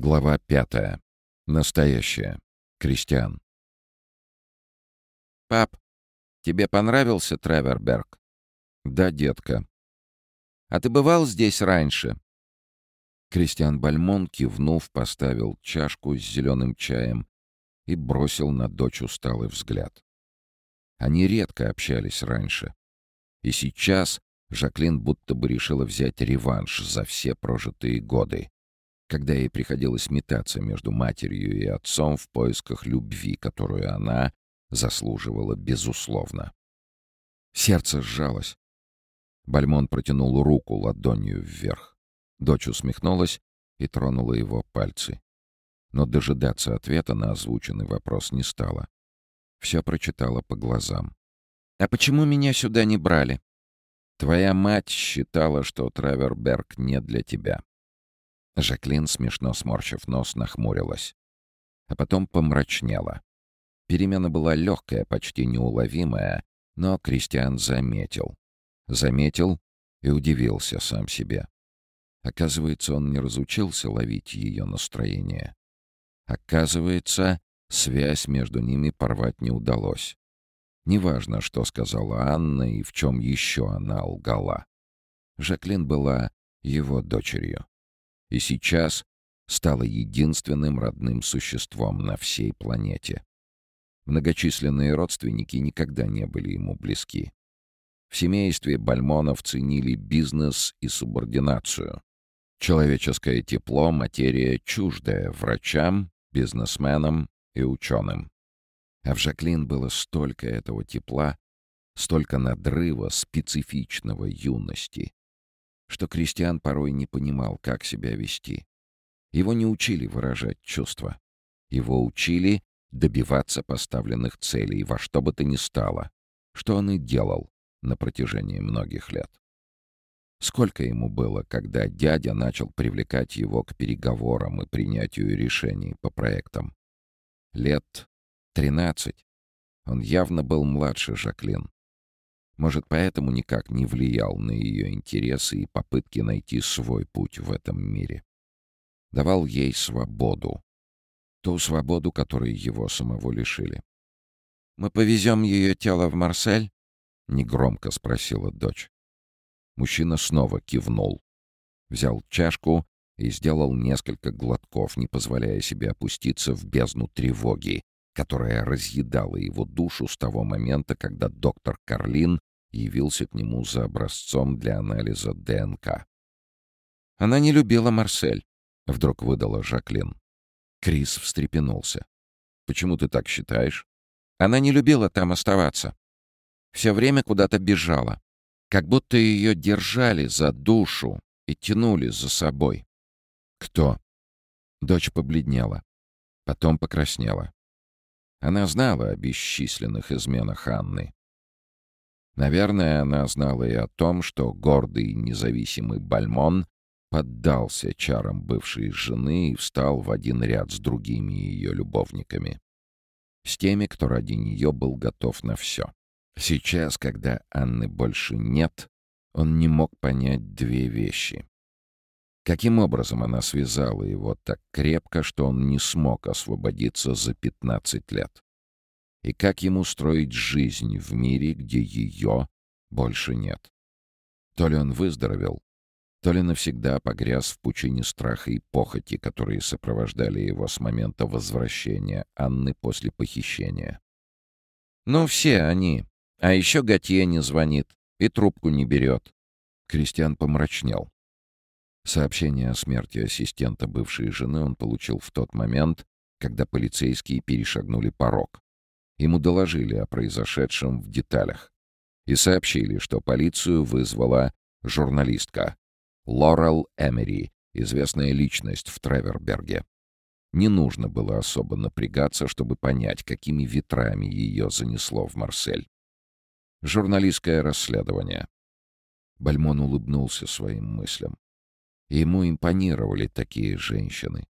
Глава пятая. Настоящая. Кристиан. «Пап, тебе понравился Треверберг?» «Да, детка». «А ты бывал здесь раньше?» Кристиан Бальмон, кивнув, поставил чашку с зеленым чаем и бросил на дочь усталый взгляд. Они редко общались раньше. И сейчас Жаклин будто бы решила взять реванш за все прожитые годы когда ей приходилось метаться между матерью и отцом в поисках любви, которую она заслуживала безусловно. Сердце сжалось. Бальмон протянул руку ладонью вверх. Дочь усмехнулась и тронула его пальцы. Но дожидаться ответа на озвученный вопрос не стала. Все прочитала по глазам. «А почему меня сюда не брали?» «Твоя мать считала, что Траверберг не для тебя. Жаклин, смешно сморщив нос, нахмурилась. А потом помрачнела. Перемена была легкая, почти неуловимая, но Кристиан заметил. Заметил и удивился сам себе. Оказывается, он не разучился ловить ее настроение. Оказывается, связь между ними порвать не удалось. Неважно, что сказала Анна и в чем еще она лгала. Жаклин была его дочерью и сейчас стала единственным родным существом на всей планете. Многочисленные родственники никогда не были ему близки. В семействе Бальмонов ценили бизнес и субординацию. Человеческое тепло — материя чуждая врачам, бизнесменам и ученым. А в Жаклин было столько этого тепла, столько надрыва специфичного юности, что Кристиан порой не понимал, как себя вести. Его не учили выражать чувства. Его учили добиваться поставленных целей во что бы то ни стало, что он и делал на протяжении многих лет. Сколько ему было, когда дядя начал привлекать его к переговорам и принятию решений по проектам? Лет тринадцать. Он явно был младше Жаклин. Может, поэтому никак не влиял на ее интересы и попытки найти свой путь в этом мире. Давал ей свободу. Ту свободу, которой его самого лишили. «Мы повезем ее тело в Марсель?» — негромко спросила дочь. Мужчина снова кивнул. Взял чашку и сделал несколько глотков, не позволяя себе опуститься в бездну тревоги, которая разъедала его душу с того момента, когда доктор Карлин явился к нему за образцом для анализа ДНК. «Она не любила Марсель», — вдруг выдала Жаклин. Крис встрепенулся. «Почему ты так считаешь?» «Она не любила там оставаться. Все время куда-то бежала. Как будто ее держали за душу и тянули за собой». «Кто?» Дочь побледнела. Потом покраснела. Она знала о бесчисленных изменах Анны. Наверное, она знала и о том, что гордый и независимый Бальмон поддался чарам бывшей жены и встал в один ряд с другими ее любовниками. С теми, кто ради нее был готов на все. Сейчас, когда Анны больше нет, он не мог понять две вещи. Каким образом она связала его так крепко, что он не смог освободиться за 15 лет? И как ему строить жизнь в мире, где ее больше нет. То ли он выздоровел, то ли навсегда погряз в пучине страха и похоти, которые сопровождали его с момента возвращения Анны после похищения. «Ну, все они. А еще Готье не звонит и трубку не берет». Кристиан помрачнел. Сообщение о смерти ассистента бывшей жены он получил в тот момент, когда полицейские перешагнули порог. Ему доложили о произошедшем в деталях и сообщили, что полицию вызвала журналистка Лорел Эмери, известная личность в Треверберге. Не нужно было особо напрягаться, чтобы понять, какими ветрами ее занесло в Марсель. Журналистское расследование. Бальмон улыбнулся своим мыслям. Ему импонировали такие женщины.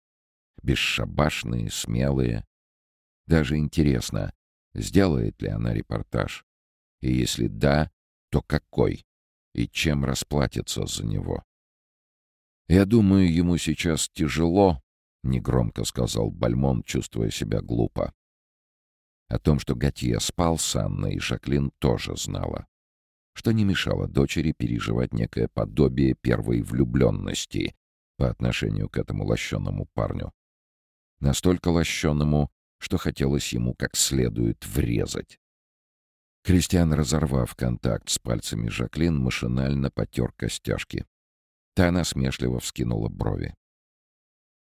Бесшабашные, смелые. Даже интересно, Сделает ли она репортаж? И если да, то какой? И чем расплатится за него? Я думаю, ему сейчас тяжело, негромко сказал Бальмон, чувствуя себя глупо. О том, что Готье спал с Анной, Жаклин тоже знала, что не мешало дочери переживать некое подобие первой влюбленности по отношению к этому лощенному парню. Настолько лощенному, что хотелось ему как следует врезать. Кристиан, разорвав контакт с пальцами Жаклин, машинально потер костяшки. Та насмешливо вскинула брови.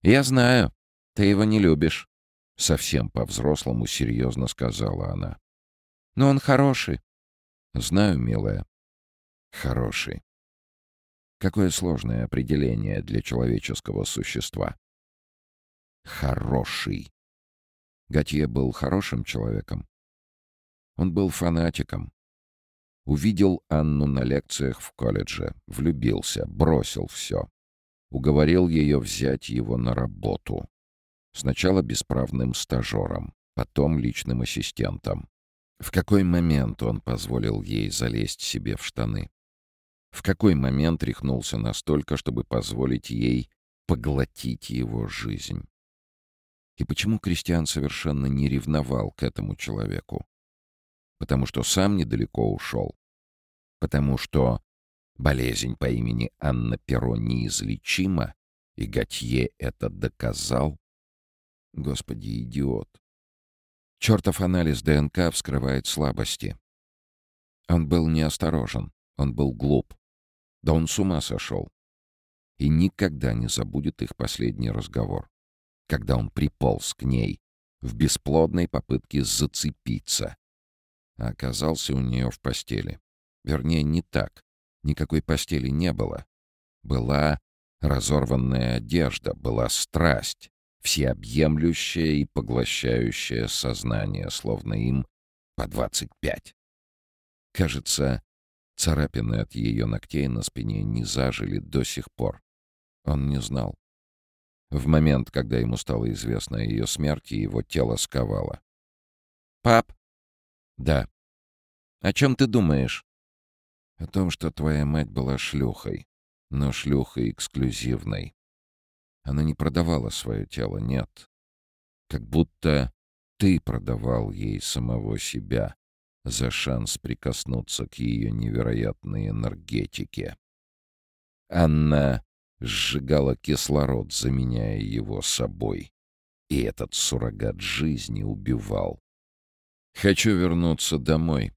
«Я знаю, ты его не любишь», — совсем по-взрослому серьезно сказала она. «Но он хороший». «Знаю, милая. Хороший». Какое сложное определение для человеческого существа. Хороший. Готье был хорошим человеком. Он был фанатиком. Увидел Анну на лекциях в колледже, влюбился, бросил все. Уговорил ее взять его на работу. Сначала бесправным стажером, потом личным ассистентом. В какой момент он позволил ей залезть себе в штаны? В какой момент рехнулся настолько, чтобы позволить ей поглотить его жизнь? И почему Кристиан совершенно не ревновал к этому человеку? потому что сам недалеко ушел, потому что болезнь по имени Анна Перо неизлечима, и Готье это доказал. Господи, идиот. Чертов анализ ДНК вскрывает слабости. Он был неосторожен, он был глуп. Да он с ума сошел. И никогда не забудет их последний разговор, когда он приполз к ней в бесплодной попытке зацепиться, а оказался у нее в постели. Вернее, не так. Никакой постели не было. Была разорванная одежда, была страсть, всеобъемлющее и поглощающее сознание, словно им по двадцать пять. Кажется, царапины от ее ногтей на спине не зажили до сих пор. Он не знал. В момент, когда ему стало известно о ее смерти, его тело сковало. «Пап!» «Да». «О чем ты думаешь?» «О том, что твоя мать была шлюхой, но шлюхой эксклюзивной. Она не продавала свое тело, нет. Как будто ты продавал ей самого себя за шанс прикоснуться к ее невероятной энергетике. Анна сжигала кислород, заменяя его собой. И этот суррогат жизни убивал. Хочу вернуться домой.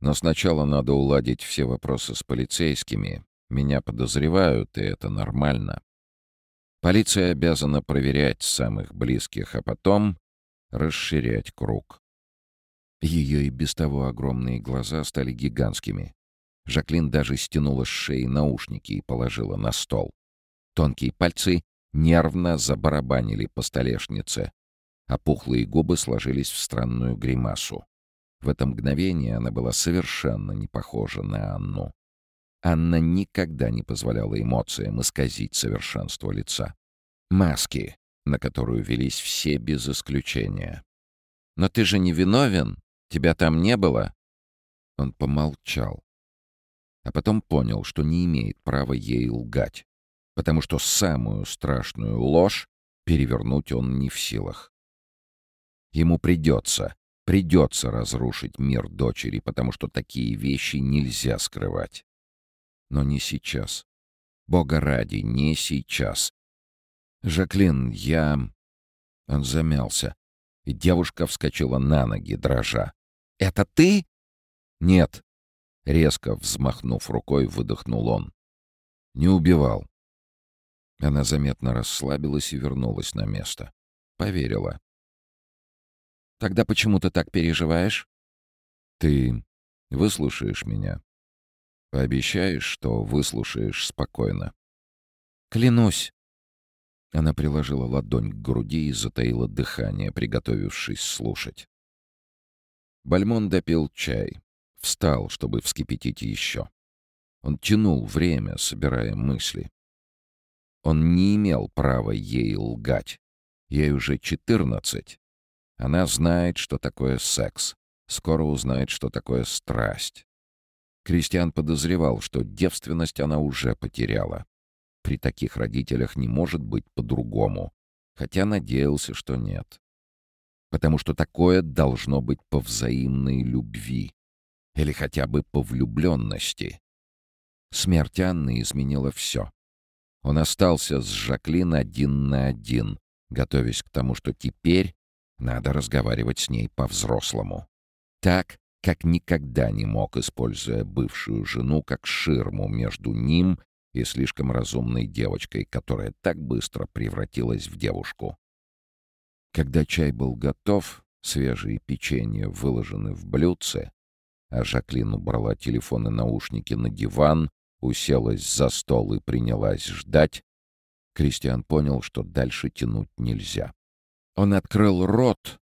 Но сначала надо уладить все вопросы с полицейскими. Меня подозревают, и это нормально. Полиция обязана проверять самых близких, а потом расширять круг. Ее и без того огромные глаза стали гигантскими. Жаклин даже стянула с шеи наушники и положила на стол. Тонкие пальцы нервно забарабанили по столешнице, а пухлые губы сложились в странную гримасу. В это мгновение она была совершенно не похожа на Анну. Анна никогда не позволяла эмоциям исказить совершенство лица. Маски, на которую велись все без исключения. «Но ты же не виновен? Тебя там не было?» Он помолчал. А потом понял, что не имеет права ей лгать, потому что самую страшную ложь перевернуть он не в силах. Ему придется, придется разрушить мир дочери, потому что такие вещи нельзя скрывать. Но не сейчас. Бога ради, не сейчас. «Жаклин, я...» Он замялся, и девушка вскочила на ноги, дрожа. «Это ты?» «Нет», — резко взмахнув рукой, выдохнул он. «Не убивал». Она заметно расслабилась и вернулась на место. Поверила. Тогда почему ты так переживаешь? Ты выслушаешь меня. Пообещаешь, что выслушаешь спокойно. Клянусь. Она приложила ладонь к груди и затаила дыхание, приготовившись слушать. Бальмон допил чай. Встал, чтобы вскипятить еще. Он тянул время, собирая мысли. Он не имел права ей лгать. Ей уже четырнадцать. Она знает, что такое секс. Скоро узнает, что такое страсть. Кристиан подозревал, что девственность она уже потеряла. При таких родителях не может быть по-другому. хотя надеялся, что нет. Потому что такое должно быть по взаимной любви или хотя бы по влюбленности. Смерть Анны изменила все. Он остался с Жаклин один на один, готовясь к тому, что теперь надо разговаривать с ней по-взрослому. Так, как никогда не мог, используя бывшую жену как ширму между ним и слишком разумной девочкой, которая так быстро превратилась в девушку. Когда чай был готов, свежие печенья выложены в блюдце, а Жаклин убрала телефон и наушники на диван, уселась за стол и принялась ждать, Кристиан понял, что дальше тянуть нельзя. Он открыл рот,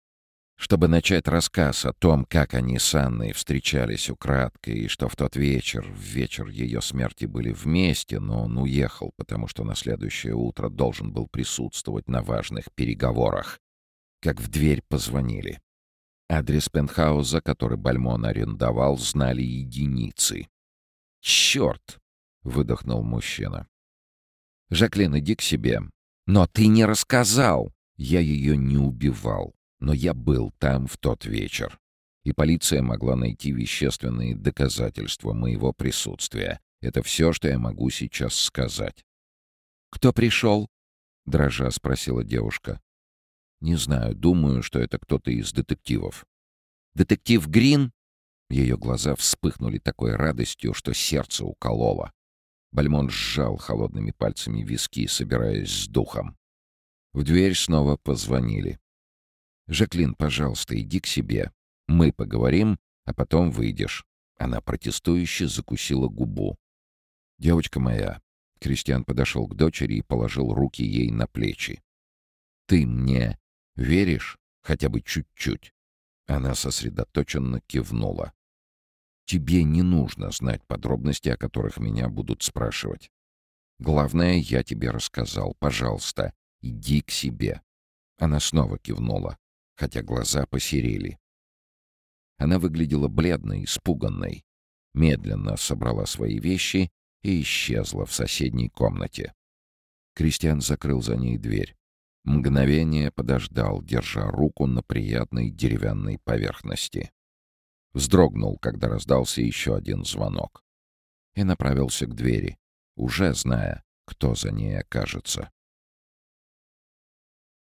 чтобы начать рассказ о том, как они с Анной встречались украдкой, и что в тот вечер, в вечер ее смерти были вместе, но он уехал, потому что на следующее утро должен был присутствовать на важных переговорах. Как в дверь позвонили. Адрес пентхауза, который Бальмон арендовал, знали единицы. «Черт!» — выдохнул мужчина. «Жаклин, иди к себе». «Но ты не рассказал!» «Я ее не убивал, но я был там в тот вечер, и полиция могла найти вещественные доказательства моего присутствия. Это все, что я могу сейчас сказать». «Кто пришел?» — дрожа спросила девушка. «Не знаю, думаю, что это кто-то из детективов». «Детектив Грин?» Ее глаза вспыхнули такой радостью, что сердце укололо. Бальмон сжал холодными пальцами виски, собираясь с духом. В дверь снова позвонили. «Жаклин, пожалуйста, иди к себе. Мы поговорим, а потом выйдешь». Она протестующе закусила губу. «Девочка моя». Кристиан подошел к дочери и положил руки ей на плечи. «Ты мне веришь? Хотя бы чуть-чуть?» Она сосредоточенно кивнула. Тебе не нужно знать подробности, о которых меня будут спрашивать. Главное, я тебе рассказал. Пожалуйста, иди к себе». Она снова кивнула, хотя глаза посерели. Она выглядела бледной, испуганной. Медленно собрала свои вещи и исчезла в соседней комнате. Кристиан закрыл за ней дверь. Мгновение подождал, держа руку на приятной деревянной поверхности вздрогнул, когда раздался еще один звонок, и направился к двери, уже зная, кто за ней окажется.